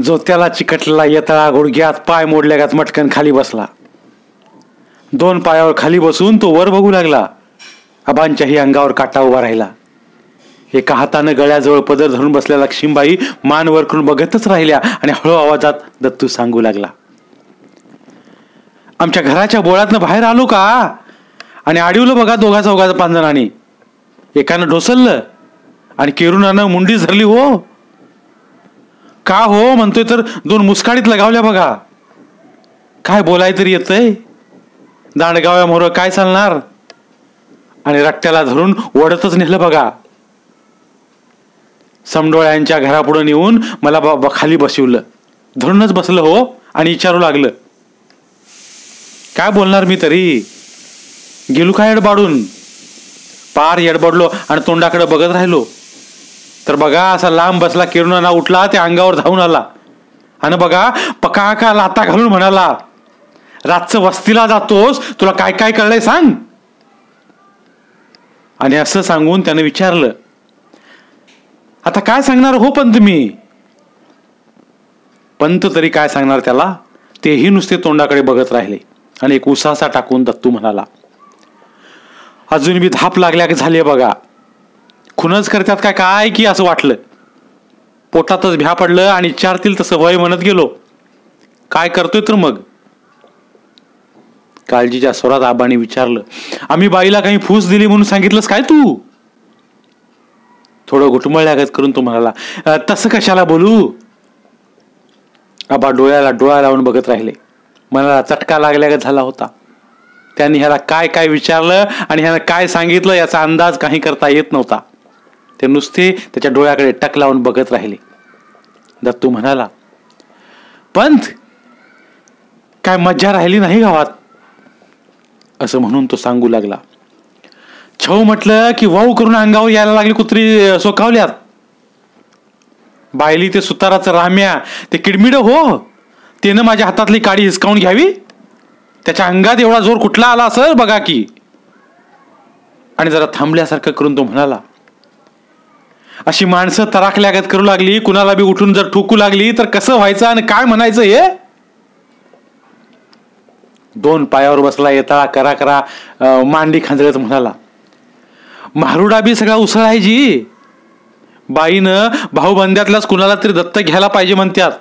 जो त्याला चिकटलेला येतळा गुडघ्यात पाय मोडल्यागात मटकन खाली बसला. दोन पायावर खाली बसून तो वर बघू लागला. आबांच्याही अंगावर काटा उभा राहिला. एका हातानं गळ्याजवळ पदर धरून बसलेला लक्ष्मीबाई मान वर करून बघतच राहिल्या आणि हळू आवाजात दत्तू सांगू लागला. आमच्या घराच्या बोळातनं बाहेर आलो का? आणि आडिवलं बघा दोघा चौघाचं पांजणाने. एकानं ढोसललं आणि केरुणानं मुंडी धरली हो. का हो म्हणतोय तर दोन मुसकाडीत लगावल्या बघा. काय बोलाय तरी येतंय? दांडगाव्या मोर काय चालणार? आणि रट्ट्याला धरून ओढतच नेलं बघा. समडोळ्यांच्या घरापुढं नेऊन मला बा खाली बसवलं. धरूनच बसलं हो आणि विचारू लागलं. काय बोलणार मी तरी? गेलो काय एडबाडून पार एडबडलो आणि तोंडाकडे बघत राहिलो. तर बघा असा लांब बसला किरुणाना उठला त्या अंगावर धावून आला. आणि बघा पकाका लाता घालून म्हणाला रातचं वस्तीला जातोस तुला काय काय कळलंय सांग. आणि असं सांगून त्याने विचारलं आता काय सांगणार हो पंत मी? पंत तरी काय सांगणार त्याला? तेही नुसते तोंडाकडे बघत राहिले. आणि एक उसासा टाकून दत्तू म्हणाला अजून बी धाप लागल्या की झाली बघा. खुनच करतात काय? काय की असं वाटलं? पोटातच भ्या पडलं आणि चारतील तसं वय म्हणत गेलो. काय करतोय तर मग? काळजीच्या स्वरात आबाने विचारलं आम्ही बाईला काही फूस दिली म्हणून सांगितलंस काय तू? थोडं घुटमळल्यागत करून तो म्हणाला तसं कशाला बोलू? आबा डोळ्याला डोळा लावून बघत राहिले. मनाला चटका लागल्यागत झाला होता. त्यांनी ह्याला काय काय विचारलं आणि ह्याला काय सांगितलं याचा अंदाज काही करता येत नव्हता. ते नुसते त्याच्या डोळ्याकडे टक लावून बघत राहिले. दत्तू म्हणाला पंत काय मज्जा राहिली नाही गावात? असं म्हणून तो सांगू लागला छऊ म्हटलं की वाऊ करून अंगावर यायला लागली कुत्री सोकावल्यात. बायली ते सुताराचं राम्या ते किडमिड हो त्यानं माझ्या हातातली काडी हिसकावून घ्यावी? त्याच्या अंगात एवढा जोर कुठला आला असं बघा की. आणि जरा थांबल्यासारखं करून तो म्हणाला अशी माणसं तराखल्यागत करू लागली कुणाला बी उठून जर ठोकू लागली तर कसं व्हायचं आणि काय म्हणायचं हे? दोन पायावर बसला येताळा करा करा मांडी खांजळत म्हणाला. मारुडा बी सगळा उसळ आहे जी. बाईनं भाऊबंद्यातलाच कुणाला तरी दत्तक घ्यायला पाहिजे म्हणतात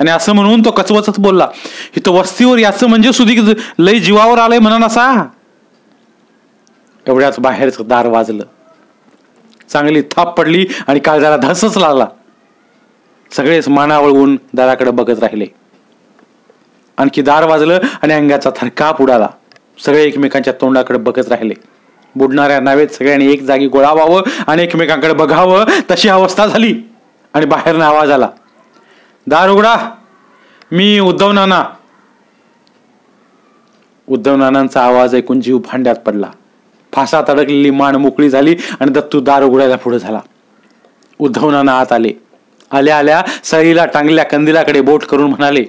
आणि असं म्हणून तो कचवचच बोलला. इथं वस्तीवर याचं म्हणजे सुधी लय जीवावर आलंय म्हणा असा. एवढ्याच बाहेरच दार वाजलं. चांगली थाप पडली आणि काळजाला धसच लागला. सगळेच मानावळवून दाराकडे बघत राहिले. आणखी दार वाजलं आणि अंगाचा थरकाप उडाला. सगळे एकमेकांच्या तोंडाकडे बघत राहिले. बुडणाऱ्या नावेत सगळ्यांनी एक जागी गोळा व्हावं आणि एकमेकांकडे बघावं तशी अवस्था झाली आणि बाहेरनं आवाज आला. दार उघडा. मी उद्धव नाना. उद्धव नानांचा आवाज ऐकून जीव भांड्यात पडला. फासात अडकलेली मान मोकळी झाली आणि दत्तू दार उघडायला पुढे झाला. उद्धवनानं आत आले. आल्या आल्या सळीला टांगल्या कंदिलाकडे बोट करून म्हणाले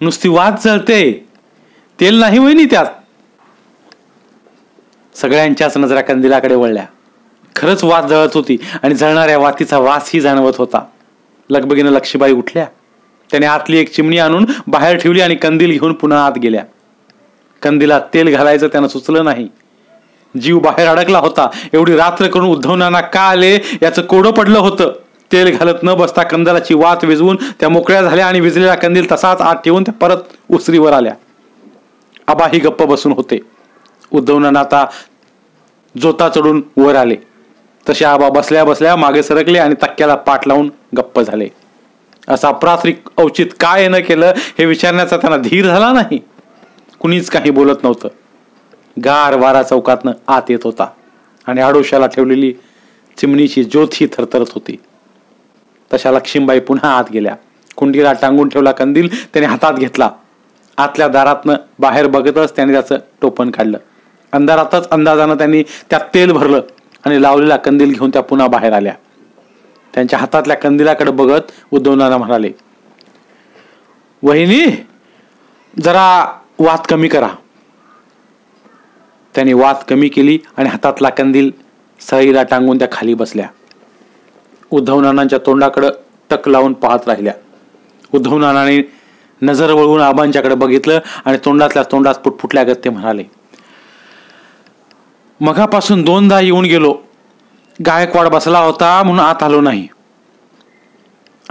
नुसती वाद जळते. तेल नाही वहिनी त्यात. सगळ्यांच्याच नजरा कंदिलाकडे वळल्या. खरंच वाद जळत होती आणि जळणाऱ्या वातीचा वासही जाणवत होता. लगबगीनं लक्ष्मीबाई उठल्या. त्याने आतली एक चिमणी आणून बाहेर ठेवली आणि कंदील घेऊन पुन्हा आत गेल्या. कंदिलात तेल घालायचं त्यानं सुचलं नाही. जीव बाहेर अडकला होता. एवढी रात्र करून उद्धवनाना का आले? याचं कोडं पडलं होतं. तेल घालत न बसता कंदलाची वात विजवून त्या मोकळ्या झाल्या आणि विजलेला कंदील तसाच आत ठेवून त्या परत उसरीवर आल्या. आबाही गप्प बसून होते. उद्धवनाना आता जोता चढून वर आले. तसे आबा बसल्या बसल्या मागे सरकले आणि तक्क्याला पाठ लावून गप्प झाले. असा प्राथमिक औचित काय न केलं हे विचारण्याचा त्यांना धीर झाला नाही. कुणीच काही बोलत नव्हतं. गार वारा चौकातनं आत येत होता. आणि आडोशाला ठेवलेली चिमणीची ज्योत ही थरथरत होती. तशा लक्ष्मीबाई पुन्हा आत गेल्या. कुंडीला टांगून ठेवला कंदील त्याने हातात घेतला. आतल्या दारातनं बाहेर बघतच त्याने त्याचं टोपण काढलं. अंधारातच अंदाजानं त्यांनी त्यात तेल भरलं आणि लावलेला कंदील घेऊन त्या पुन्हा बाहेर आल्या. त्यांच्या हातातल्या कंदिलाकडे बघत उद्धवनाना म्हणाले वहिनी जरा वात कमी करा. त्यांनी वात कमी केली आणि हातातला कंदील सळीला टांगून त्या खाली बसल्या. उद्धव नानांच्या तोंडाकडं टक लावून पाहत राहिल्या. उद्धव नानाने नजर वळवून आबांच्याकडे बघितलं आणि तोंडातल्या तोंडात पुटफुटल्यागत ते म्हणाले मगापासून दोनदा येऊन गेलो. गायकवाड बसला होता म्हणून आत आलो नाही.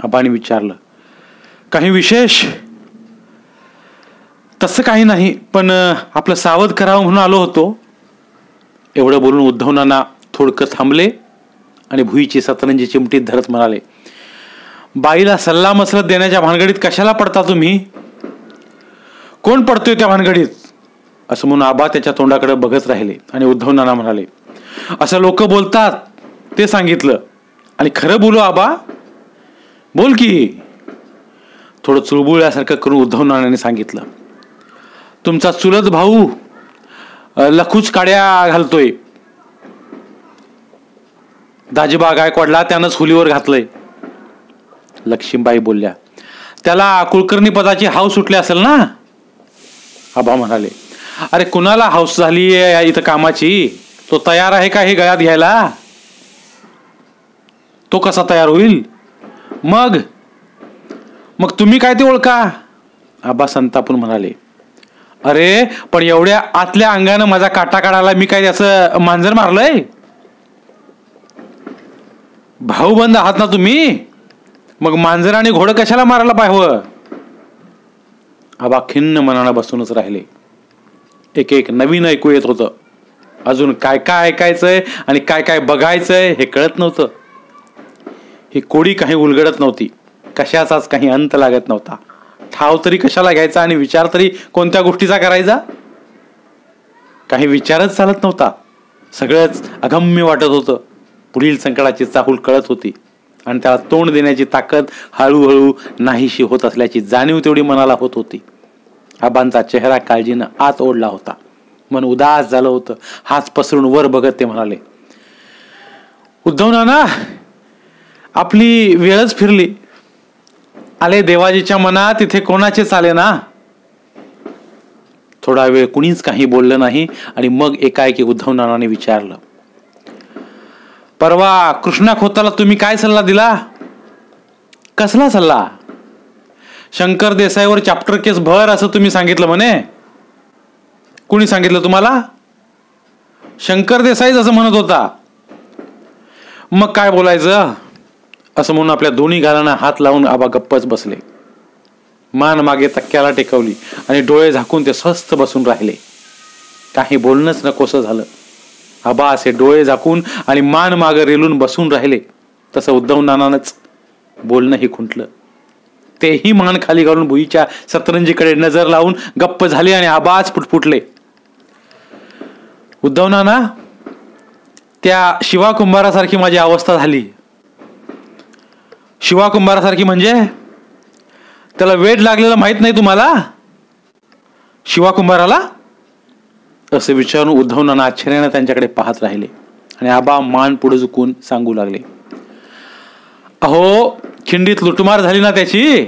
आबाने विचारलं काही विशेष? तसं काही नाही पण आपलं सावध करावं म्हणून आलो होतो. एवढं बोलून उद्धव नाना थोडकं थांबले आणि भुईची सतरंजी चिमटीत धरत म्हणाले बाईला सल्ला मसलत देण्याच्या भानगडीत कशाला पडता तुम्ही? कोण पडतोय त्या भानगडीत? असं म्हणून आबा त्याच्या तोंडाकडे बघत राहिले आणि उद्धव नाना म्हणाले असं लोक बोलतात ते सांगितलं. आणि खरं बोलू आबा? बोल की. थोडं चुळबुळल्यासारखं करून उद्धव नानाने सांगितलं. तुमचा चुलत भाऊ लखूच काड्या घालतोय. दाजीबा गायकवाडला त्यानंच हुलीवर घातलंय. लक्ष्मीबाई बोलल्या त्याला कुलकर्णी पदाची हाव सुटली असेल ना? आबा म्हणाले अरे कुणाला हाऊस झाली इथं कामाची? तो तयार आहे का हे गळ्यात घ्यायला? तो कसा तयार होईल? मग? मग तुम्ही काय ते ओळखा? आबा संतापून म्हणाले अरे पण एवढ्या आतल्या अंगानं माझा काटा काढायला मी काय त्याचं मांजर मारलंय? भाऊ बंद आहात ना तुम्ही? मग मांजर आणि घोडं कशाला मारायला पाहिवं? आबा खिन्न मनाला बसूनच राहिले. एक एक नवीन ऐकू येत होतं. अजून काय काय ऐकायचंय आणि काय काय बघायचंय हे कळत नव्हतं. ही कोडी काही उलगडत नव्हती. कशाचाच काही अंत लागत नव्हता. ठाव तरी कशाला घ्यायचा आणि विचार तरी कोणत्या गोष्टीचा करायचा? काही विचारच चालत नव्हता. सगळंच अगम्य वाटत होतं. पुढील संकटाची चाहूल कळत होती. आणि त्याला तोंड देण्याची ताकद हळूहळू नाहीशी होत असल्याची जाणीव तेवढी मनाला होत होती. आबांचा चेहरा काळजीनं आत ओढला होता. मन उदास झालं होतं. हाच पसरून वर बघत ते म्हणाले उद्धव नाना आपली वेळच फिरली. आले देवाजीच्या मनात तिथे कोणाचेच आले ना? थोडा वेळ कुणीच काही बोललं नाही आणि मग एकाएकी उद्धव नानाने विचारलं परवा कृष्णा खोताला तुम्ही काय सल्ला दिला? कसला सल्ला? शंकर देसाईवर चॅप्टर केस भर असं तुम्ही सांगितलं म्हणे. कुणी सांगितलं तुम्हाला? शंकर देसाईच असं म्हणत होता. मग काय बोलायचं? असं म्हणून आपल्या दोन्ही गालांना हात लावून आबा गप्पच बसले. मान मागे तक्क्याला टेकवली आणि डोळे झाकून ते स्वस्थ बसून राहिले. काही बोलणंच नकोसं झालं. आबा असे डोळे झाकून आणि मान मागे रेलून बसून राहिले. तसं उद्धव नानानच बोलणंही खुंटलं. तेही मान खाली घालून भुईच्या सतरंजीकडे नजर लावून गप्प झाले आणि आबाज फुटफुटले उद्धव नाना त्या शिवा कुंभारासारखी माझी अवस्था झाली. शिवा कुंभारासारखी म्हणजे? त्याला वेट लागलेलं माहीत नाही तुम्हाला? शिवा कुंभाराला? असे विचारून उद्धव नाना त्यांच्याकडे पाहत राहिले. आणि आबा मान पुढे झुकून सांगू लागले. अहो खिंडीत लुटमार झाली ना त्याची?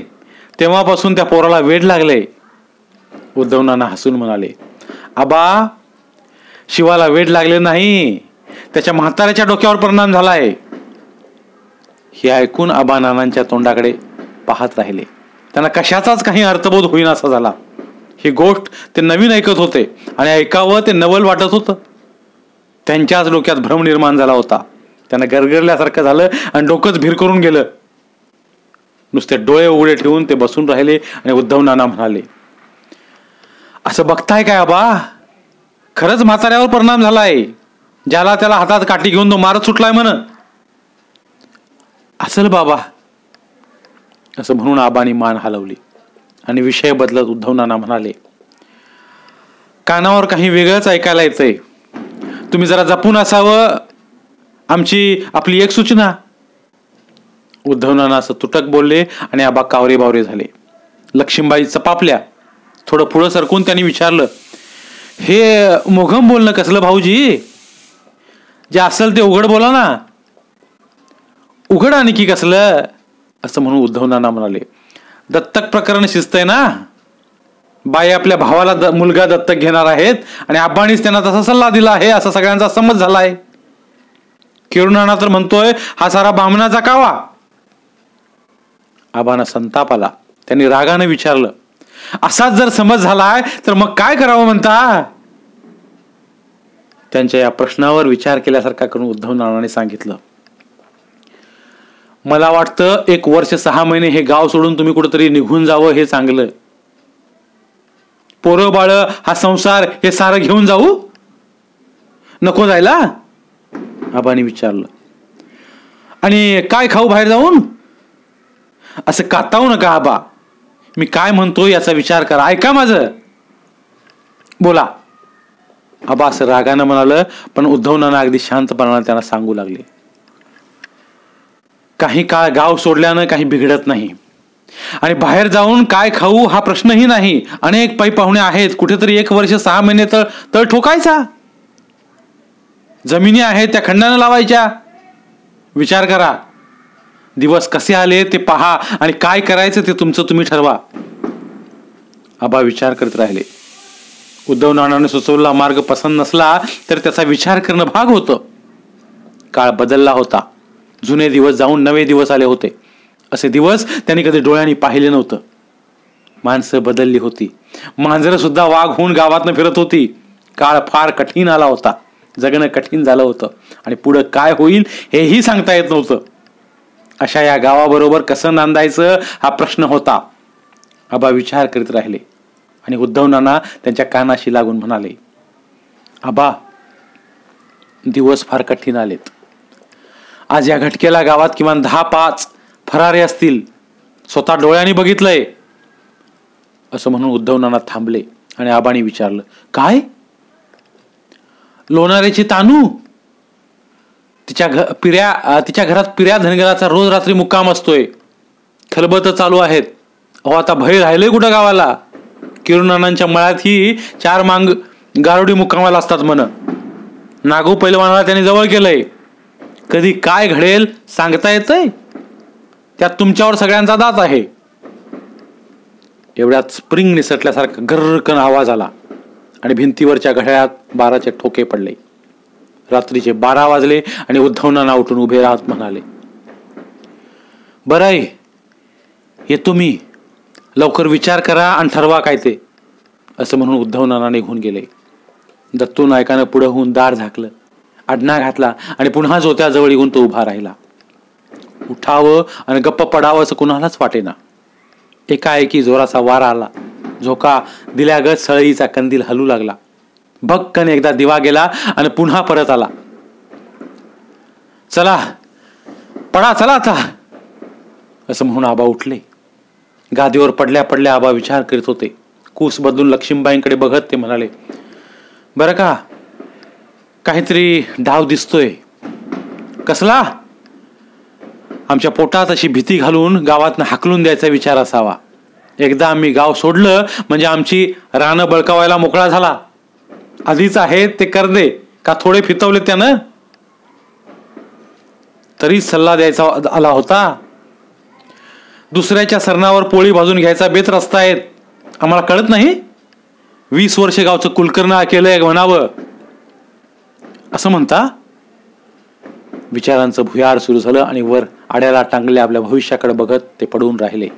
तेव्हापासून त्या पोराला वेड लागले. उद्धव नाना हसून म्हणाले आबा शिवाला वेड लागले नाही. त्याच्या म्हाताऱ्याच्या डोक्यावर परिणाम झालाय. हे ऐकून आबा नानांच्या तोंडाकडे पाहत राहिले. त्यांना कशाचाच काही अर्थबोध होईना असा झाला. ही गोष्ट ते नवीन ऐकत होते आणि ऐकावं ते नवल वाटत होतं. त्यांच्याच डोक्यात भ्रम निर्माण झाला होता. त्यांना गरगरल्यासारखं झालं आणि डोकंच भिर करून गेलं. नुसते डोळे उघडे ठेवून ते बसून राहिले आणि उद्धव नाना म्हणाले असं बघताय काय आबा? खरंच म्हाताऱ्यावर परिणाम झालाय. ज्याला त्याला हातात काठी घेऊन तो मारत सुटलाय म्हण. असल बाबा. असं म्हणून आबानी मान हलवली. आणि विषय बदलत उद्धव नाना म्हणाले कानावर काही वेगळंच ऐकायला येतंय. तुम्ही जरा जपून असावं. आमची आपली एक सूचना. उद्धव नाना असं तुटक बोलले आणि आबा कावरे बावरे झाले. लक्ष्मीबाई चपापल्या. थोडं पुढं सरकून त्यांनी विचारलं हे मोघम बोलणं कसलं भाऊजी? जे असेल ते उघड बोला ना. उघड आणखी कसलं? असं म्हणून उद्धव नाना म्हणाले दत्तक प्रकरण शिजतंय ना? बाई आपल्या भावाला द मुलगा दत्तक घेणार आहेत आणि आब्बानीच त्यांना तसा सल्ला दिला आहे असा सगळ्यांचा समज झाला आहे. तर म्हणतोय हा सारा बामणाचा कावा. आबांना संताप आला. त्यांनी रागानं विचारलं असाच जर समज झालाय तर मग काय करावं म्हणता? त्यांच्या या प्रश्नावर विचार केल्यासारखा करून उद्धव नानाने सांगितलं मला वाटतं एक वर्ष सहा महिने हे गाव सोडून तुम्ही कुठेतरी निघून जावं हे चांगलं पोरं बाळ हा संसार हे सारं घेऊन जाऊ? नको जायला? आबाने विचारलं. आणि काय खाऊ बाहेर जाऊन? असं कातावू नका आबा. मी काय म्हणतो याचा विचार करा. ऐका माझं. बोला. आबा असं रागानं म्हणालं पण उद्धवनानं अगदी शांतपणानं त्यांना सांगू लागले. काही काळ गाव सोडल्यानं काही बिघडत नाही. आणि बाहेर जाऊन काय खाऊ हा प्रश्नही नाही. अनेक पै पाहुणे आहेत. कुठेतरी एक वर्ष सहा महिने तर तळ ठोकायचा. जमिनी आहेत त्या खंडानं लावायच्या. विचार करा. दिवस कसे आले ते पहा. आणि काय करायचं ते तुमचं तुम्ही ठरवा. आबा विचार करत राहिले. उद्धव नानाने सुचवलेला मार्ग पसंत नसला तर त्याचा विचार करणं भाग होतं. काळ बदलला होता. जुने दिवस जाऊन नवे दिवस आले होते. असे दिवस त्यांनी कधी डोळ्यांनी पाहिले नव्हतं. माणसं बदलली होती. मांजरं सुद्धा वाघ होऊन गावातनं फिरत होती. काळ फार कठीण आला होता. जगणं कठीण झालं होतं. आणि पुढं काय होईल हेही सांगता येत नव्हतं. अशा या गावाबरोबर कसं नांदायचं हा प्रश्न होता. आबा विचार करीत राहिले. आणि उद्धव नाना त्यांच्या कानाशी लागून म्हणाले आबा दिवस फार कठीण आलेत. आज या घटकेला गावात किमान दहा पाच फरारे असतील. स्वतः डोळ्यांनी बघितलंय. असं म्हणून उद्धव नाना थांबले आणि आबाणी विचारलं काय? लोणाऱ्याची तानू? तिच्या घ पिऱ्या तिच्या घरात पिऱ्या धनगराचा रोज रात्री मुक्काम असतोय. खलबत चालू आहेत. अहो आता भय राहिलंय कुठं गावाला? किरुनानांच्या मळ्यात ही चार मांग गारोडी मुक्कामाला असतात म्हण. नागू पैलवानाला त्याने जवळ केलंय. कधी काय घडेल सांगता येतंय? त्यात तुमच्यावर सगळ्यांचा दात आहे. एवढ्यात स्प्रिंग निसटल्यासारखा गर्रकन आवाज आला आणि भिंतीवरच्या घड्याळात बाराचे ठोके पडले. रात्रीचे बारा वाजले आणि उद्धवनाना उठून उभे राहत म्हणाले बरं ये तुम्ही. लवकर विचार करा आणि ठरवा काय ते असं म्हणून उद्धवनाना निघून गेले. दत्तू नायकानं पुढं होऊन दार झाकलं. आडना घातला आणि पुन्हा जोत्याजवळ येऊन तो उभा राहिला. उठावं आणि गप्प पडावं असं कुणालाच वाटेना. एकाएकी जोराचा वारा आला. झोका दिल्यागत सळईचा कंदील हलू लागला. भक्कन एकदा दिवा गेला आणि पुन्हा परत आला. चला पडा चला आता. असं म्हणून आबा उठले. गादीवर पडल्या पडल्या आबा विचार करीत होते. कूस बदलून लक्ष्मीबाईंकडे बघत ते म्हणाले बरं का काहीतरी डाव दिसतोय. कसला? आमच्या पोटात अशी भीती घालून गावातनं हाकलून द्यायचा विचार असावा. एकदा आम्ही गाव सोडलं म्हणजे आमची रानं बळकावायला मोकळा झाला. आधीच आहेत ते कर दे का थोडे फितवले त्यानं? तरी सल्ला द्यायचा आला होता. दुसऱ्याच्या सरणावर पोळी भाजून घ्यायचा बेत रस्ता आहेत आम्हाला कळत नाही? वीस वर्ष गावचं कुलकर्णी केलंय म्हणावं. असं म्हणता? विचारांचं भुयार सुरू झालं आणि वर आड्याला टांगले आपल्या भविष्याकडे बघत ते पडून राहिले.